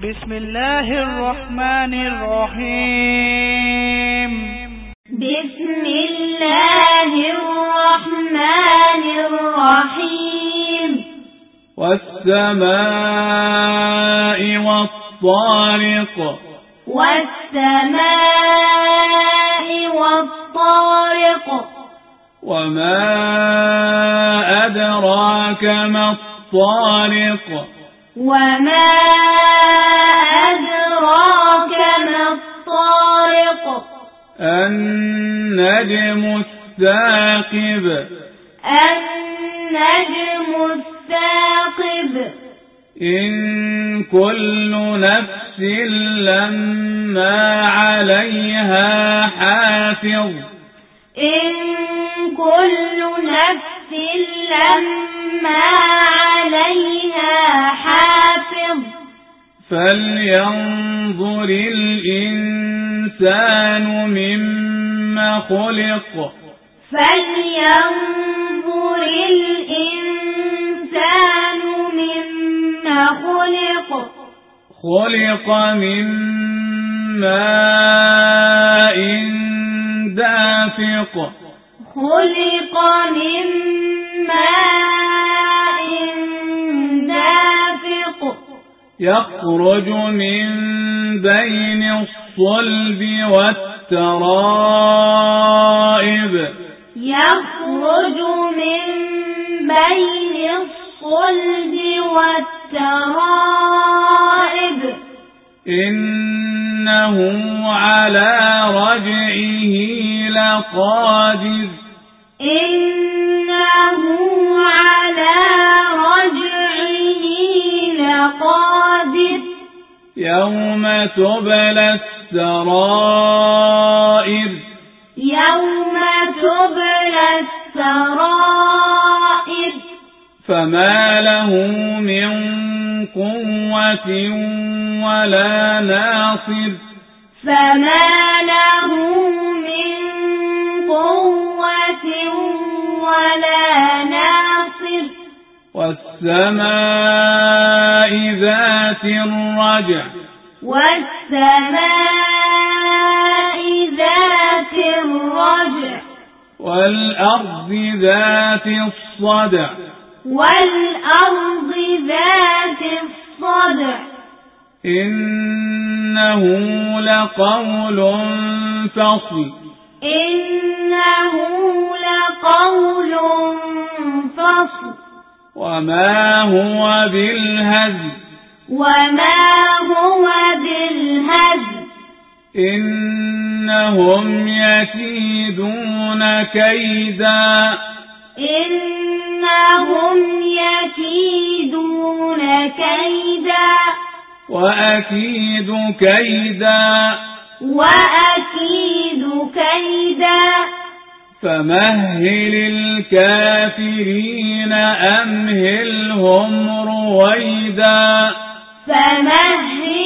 بسم الله الرحمن الرحيم. بسم الله الرحمن الرحيم. والسماء والطارق. والسماء والطارق. وما أدراك ما الطارق. وما النجم الثاقب. النجم الثاقب. إن كل نفس لما عليها حافظ. إن كل نفس لما عليها حافظ. فلينظر الإنسان مما خلق. فلينظر الإنسان مما خلق. خلق من ماء دافق. خلق من ماء دافق. يخرج من بين الصلب والترائب. يخرج من بين الصلب والترائب. إنه على رجعه لقادر. إنه على رجعه لقادر. يوم تبلى السرائر. يوم تبلى السرائر. فما له من قوة ولا ناصر. فما له من قوة ولا ناصر. والسماء ذات الرجع. والسماء ذات الرجع. والأرض ذات الصدع. والأرض ذات الصدع. إنه لقول فصل. إنه لقول فصل. وما هو بالهزل. وما هو بالهزل. إنهم يكيدون كيدا إنهم يكيدون كيدا وأكيد كيدا وأكيد كيدا فمهل الكافرين أمهلهم رويدا فمهل